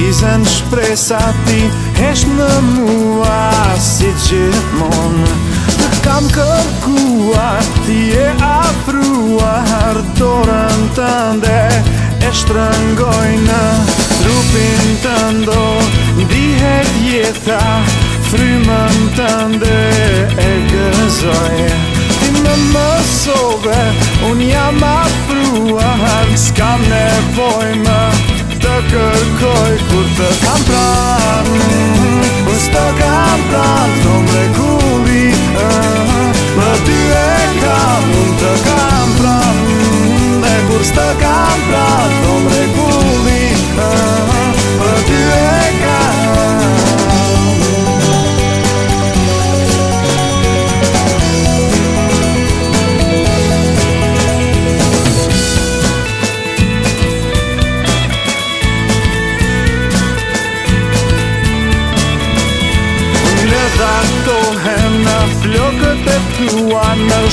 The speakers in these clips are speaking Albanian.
Fizën shpresa ti Hesht në mua Si gjithë Të kam kërkua Ti e afrua Ardorën të ndë E shtrëngoj në Trupin të ndo Ndihet jetha Frymën të ndë E gëzoj Ti me më sove Unë jam afrua Ska nevoj më Göl koy kurtar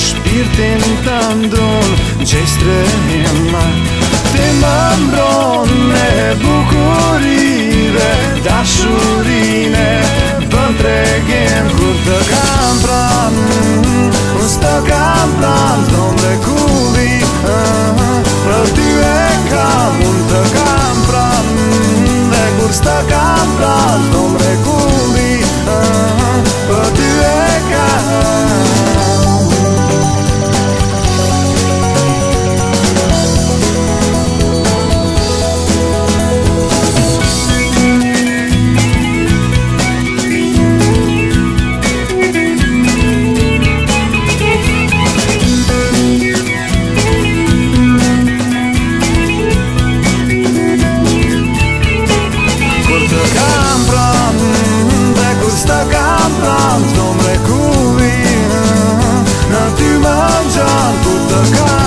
shpirtin të ndronë Gjestre e ma Te më mbronë e buku Eh, Natt i mangiar, puttakaar